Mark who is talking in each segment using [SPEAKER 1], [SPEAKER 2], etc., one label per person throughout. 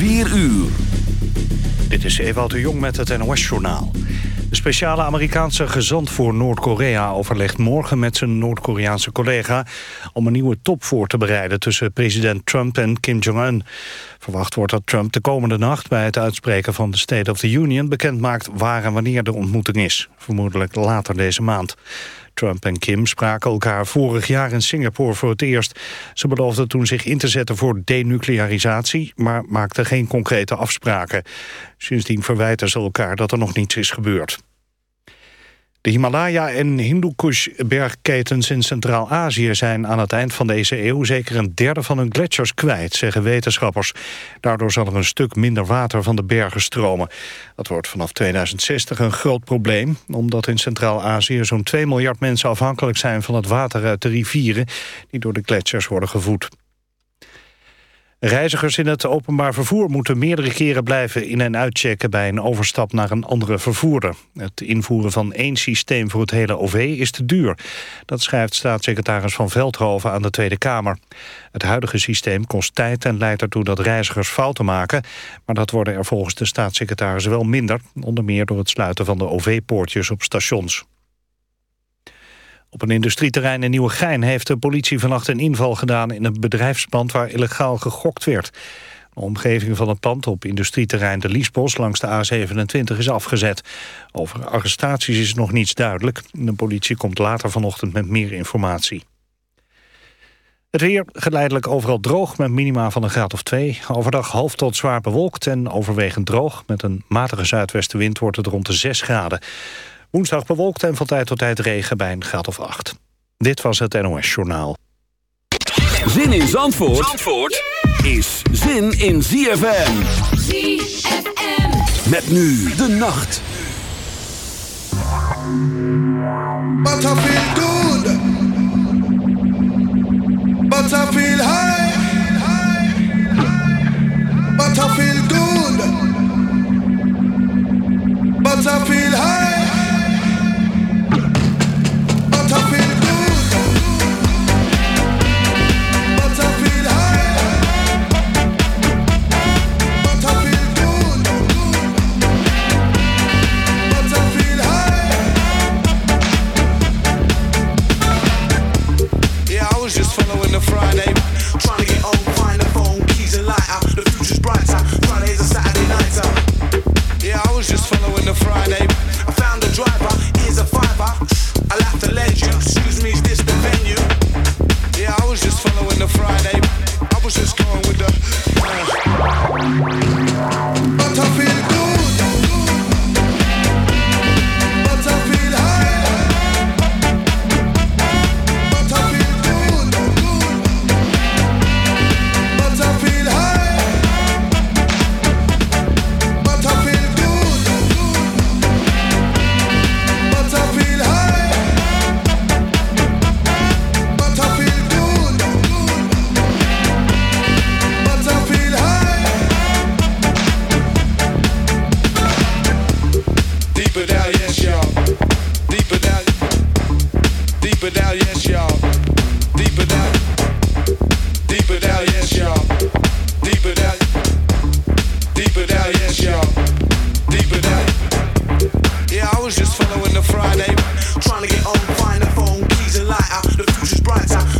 [SPEAKER 1] 4 uur.
[SPEAKER 2] Dit is Ewout de Jong met het NOS-journaal. De speciale Amerikaanse gezant voor Noord-Korea overlegt morgen met zijn Noord-Koreaanse collega om een nieuwe top voor te bereiden tussen president Trump en Kim Jong-un. Verwacht wordt dat Trump de komende nacht bij het uitspreken van de State of the Union bekendmaakt waar en wanneer de ontmoeting is. Vermoedelijk later deze maand. Trump en Kim spraken elkaar vorig jaar in Singapore voor het eerst. Ze beloofden toen zich in te zetten voor denuclearisatie... maar maakten geen concrete afspraken. Sindsdien verwijten ze elkaar dat er nog niets is gebeurd. De Himalaya- en Hindukush-bergketens in Centraal-Azië zijn aan het eind van deze eeuw zeker een derde van hun gletsjers kwijt, zeggen wetenschappers. Daardoor zal er een stuk minder water van de bergen stromen. Dat wordt vanaf 2060 een groot probleem, omdat in Centraal-Azië zo'n 2 miljard mensen afhankelijk zijn van het water uit de rivieren die door de gletsjers worden gevoed. Reizigers in het openbaar vervoer moeten meerdere keren blijven in- en uitchecken bij een overstap naar een andere vervoerder. Het invoeren van één systeem voor het hele OV is te duur. Dat schrijft staatssecretaris Van Veldhoven aan de Tweede Kamer. Het huidige systeem kost tijd en leidt ertoe dat reizigers fouten maken. Maar dat worden er volgens de staatssecretaris wel minder. Onder meer door het sluiten van de OV-poortjes op stations. Op een industrieterrein in Nieuwegein heeft de politie vannacht een inval gedaan in een bedrijfspand waar illegaal gegokt werd. De omgeving van het pand op industrieterrein De Liesbos langs de A27 is afgezet. Over arrestaties is nog niets duidelijk. De politie komt later vanochtend met meer informatie. Het weer geleidelijk overal droog met minima van een graad of twee. Overdag half tot zwaar bewolkt en overwegend droog. Met een matige zuidwestenwind wordt het rond de 6 graden. Woensdag bewolkt en van tijd tot tijd regen bij een graad of 8. Dit was het NOS Journaal.
[SPEAKER 1] Zin in Zandvoort, Zandvoort is zin in ZFM.
[SPEAKER 3] ZFM.
[SPEAKER 1] Met nu de nacht.
[SPEAKER 4] But I feel good. But I feel high. But I feel good. But I feel high.
[SPEAKER 5] The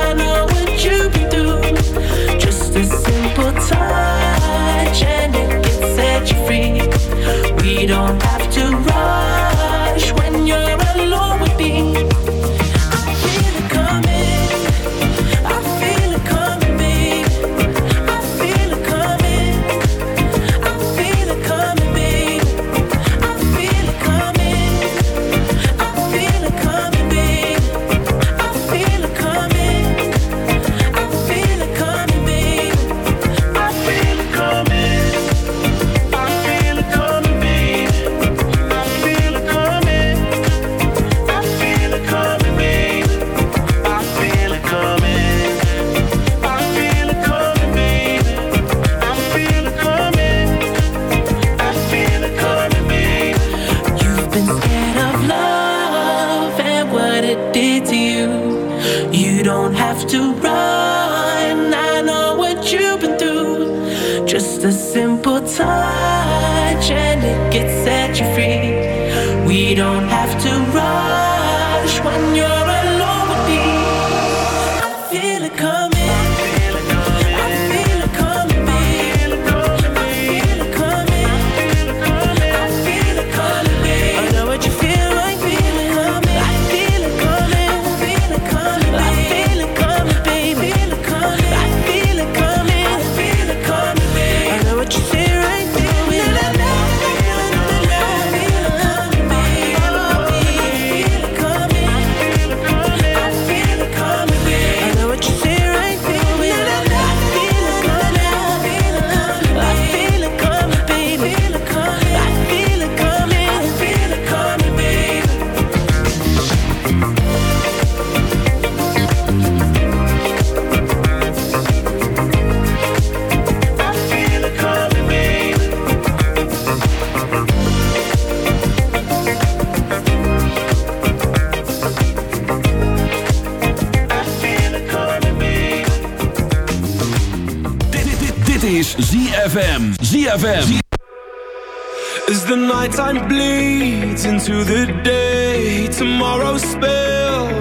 [SPEAKER 3] don't have to rush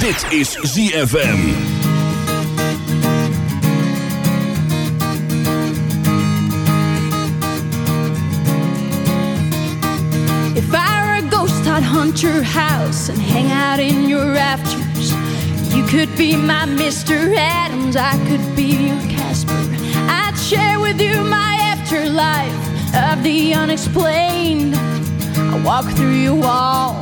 [SPEAKER 1] Dit is ZFM.
[SPEAKER 6] If I were a ghost, I'd hunt your house and hang out in your rafters. You could be my Mr. Adams, I could be your Casper. I'd share with you my afterlife of the unexplained. I walk through your walls,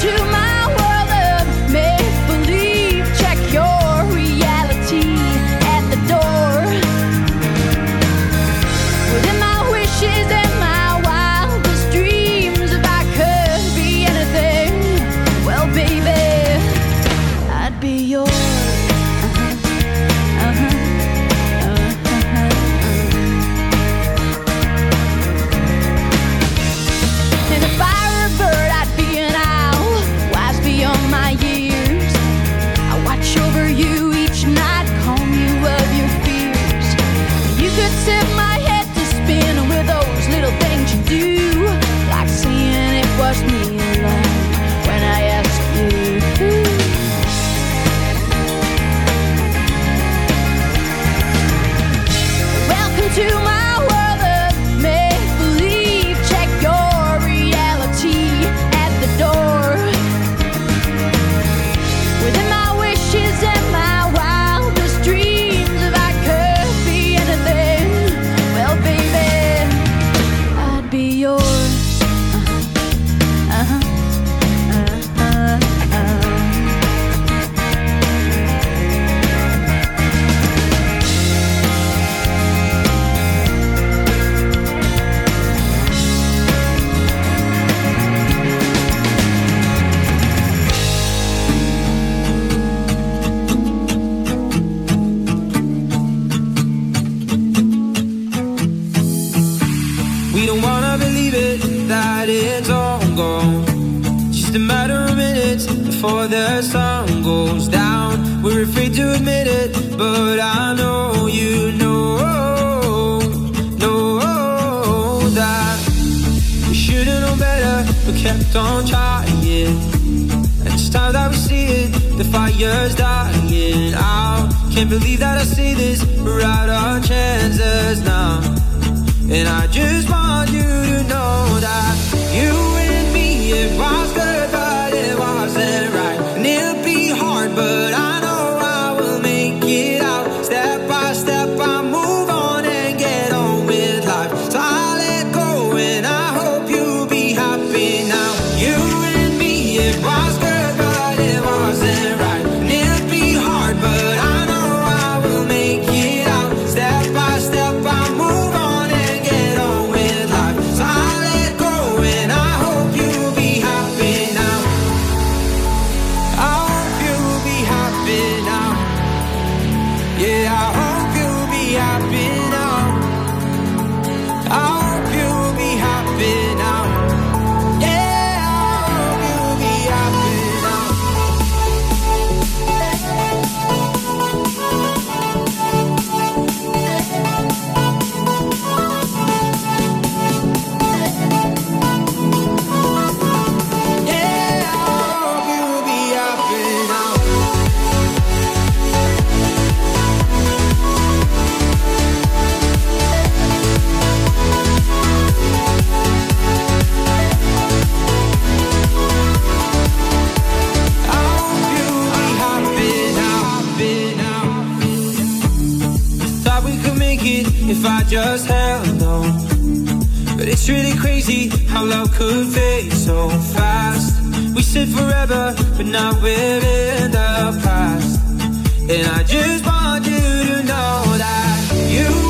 [SPEAKER 6] To my
[SPEAKER 7] should've known better, but kept on trying. And it's time that we see it, the fire's dying out. Can't believe that I see this, we're out our chances now. And I just want you to know that you and me, it was good, just held on. But it's really crazy how love could fade so fast. We said forever, but now we're in the past. And I just want you to know that you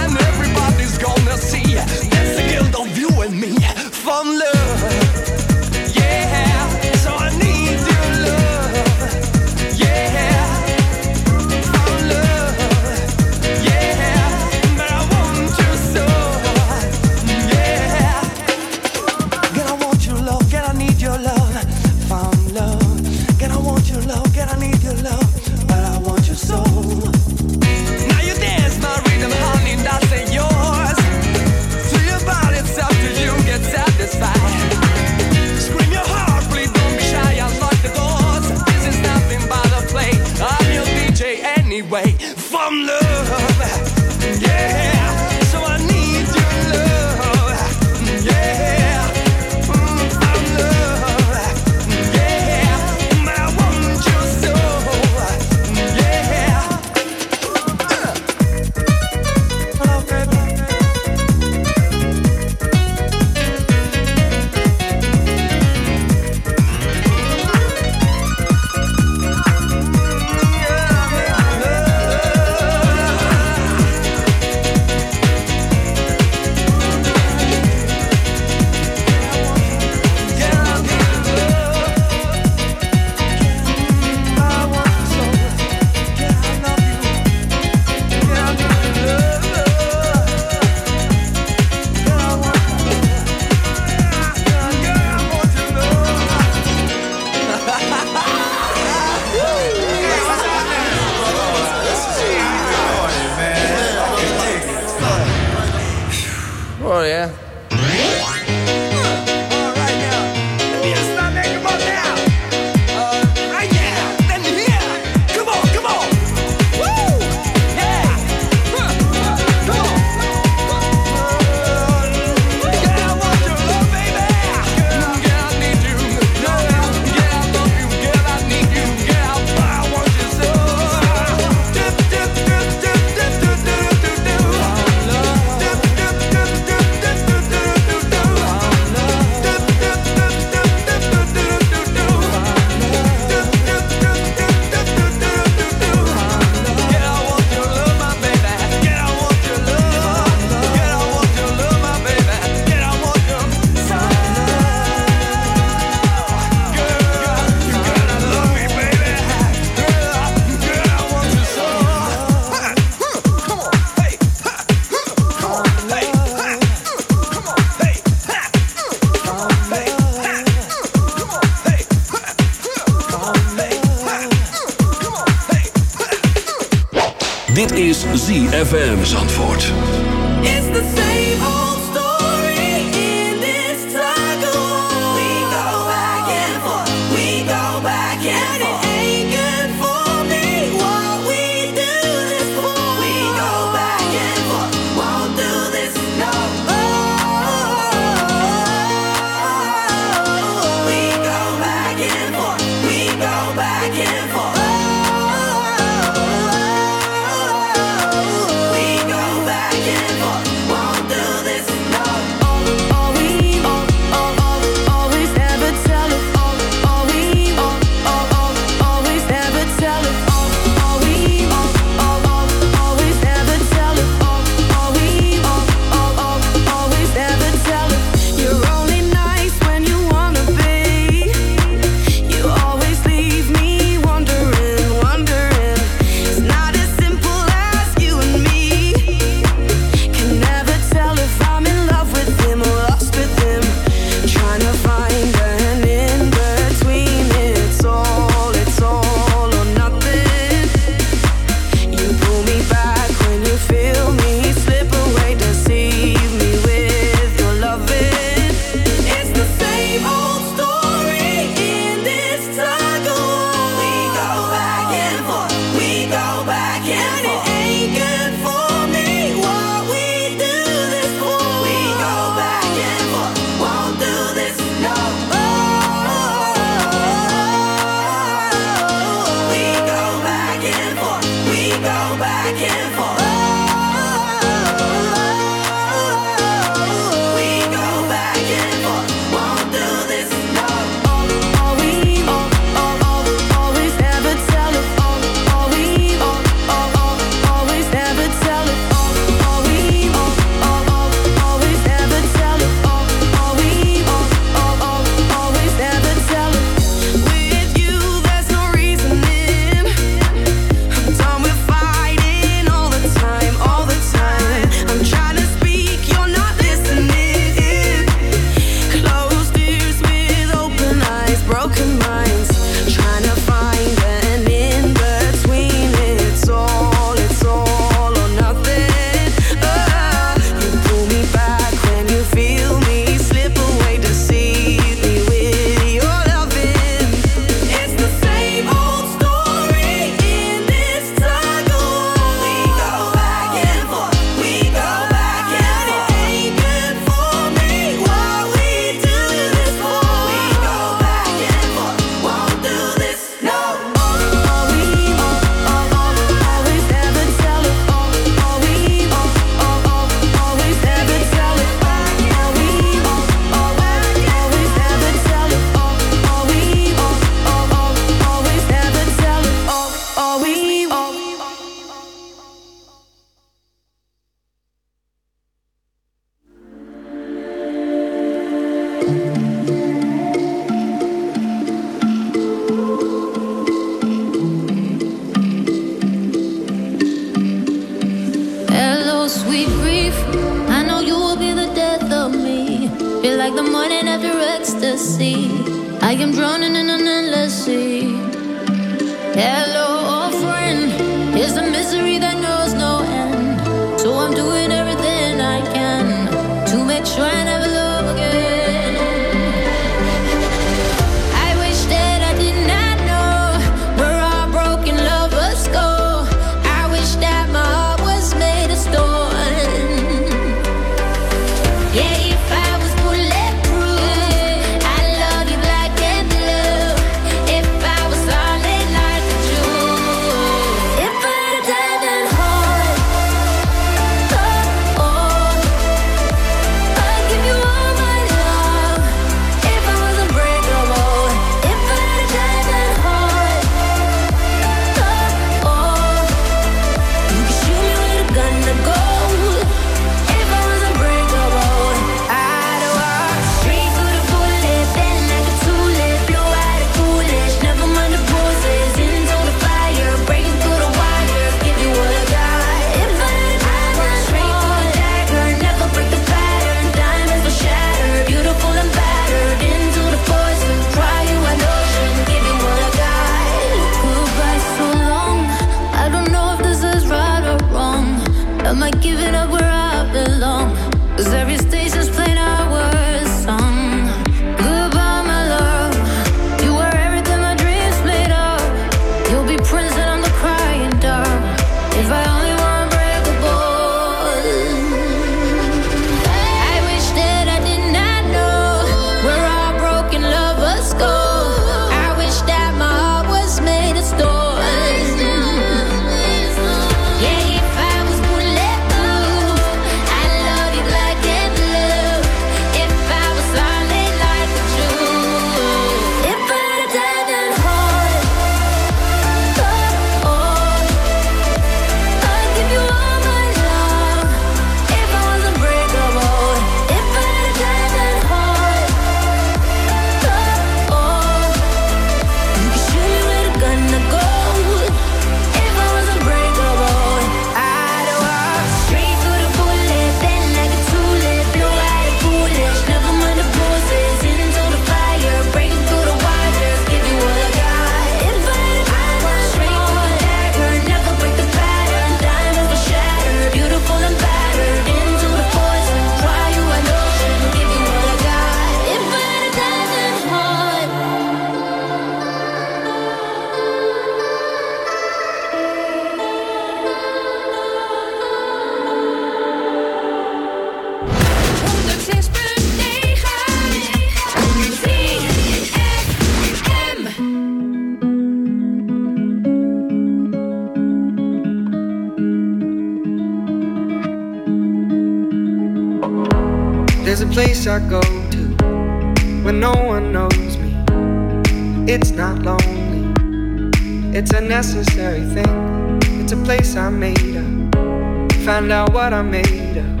[SPEAKER 8] The
[SPEAKER 9] place I made up. Find out what I made up.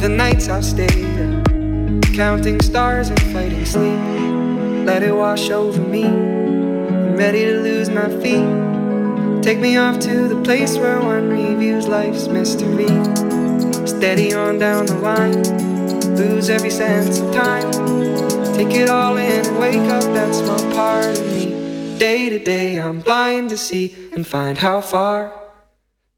[SPEAKER 9] The nights I've stayed up. Counting stars and fighting sleep. Let it wash over me. I'm ready to lose my feet. Take me off to the place where one reviews life's mystery. Steady on down the line. Lose every sense of time. Take it all in and wake up that small part of me. Day to day, I'm blind to see and find how far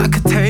[SPEAKER 10] I
[SPEAKER 7] could taste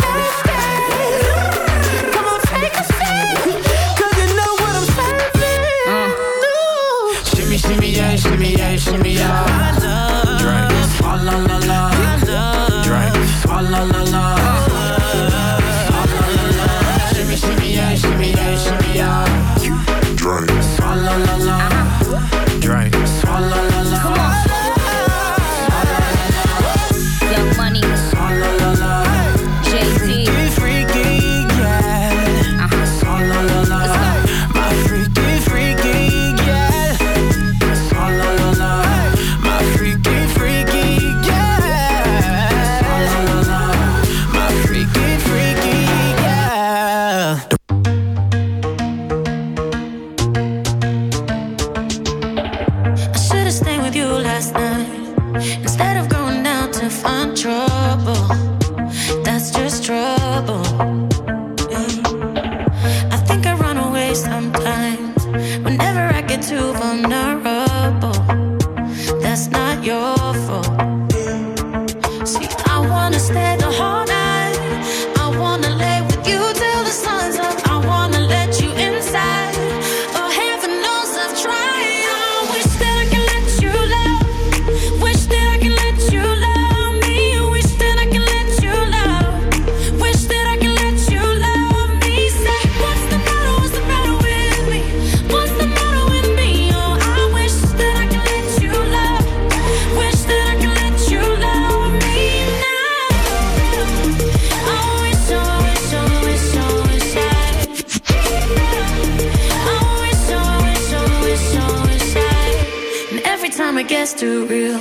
[SPEAKER 7] shimmy, shimmy, yeah.
[SPEAKER 3] Too real,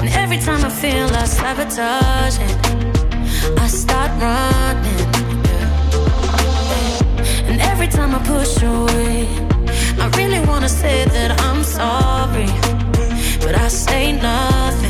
[SPEAKER 3] and every time I feel like sabotage it, I start running. And every time I push away, I really wanna say that I'm sorry, but I say nothing.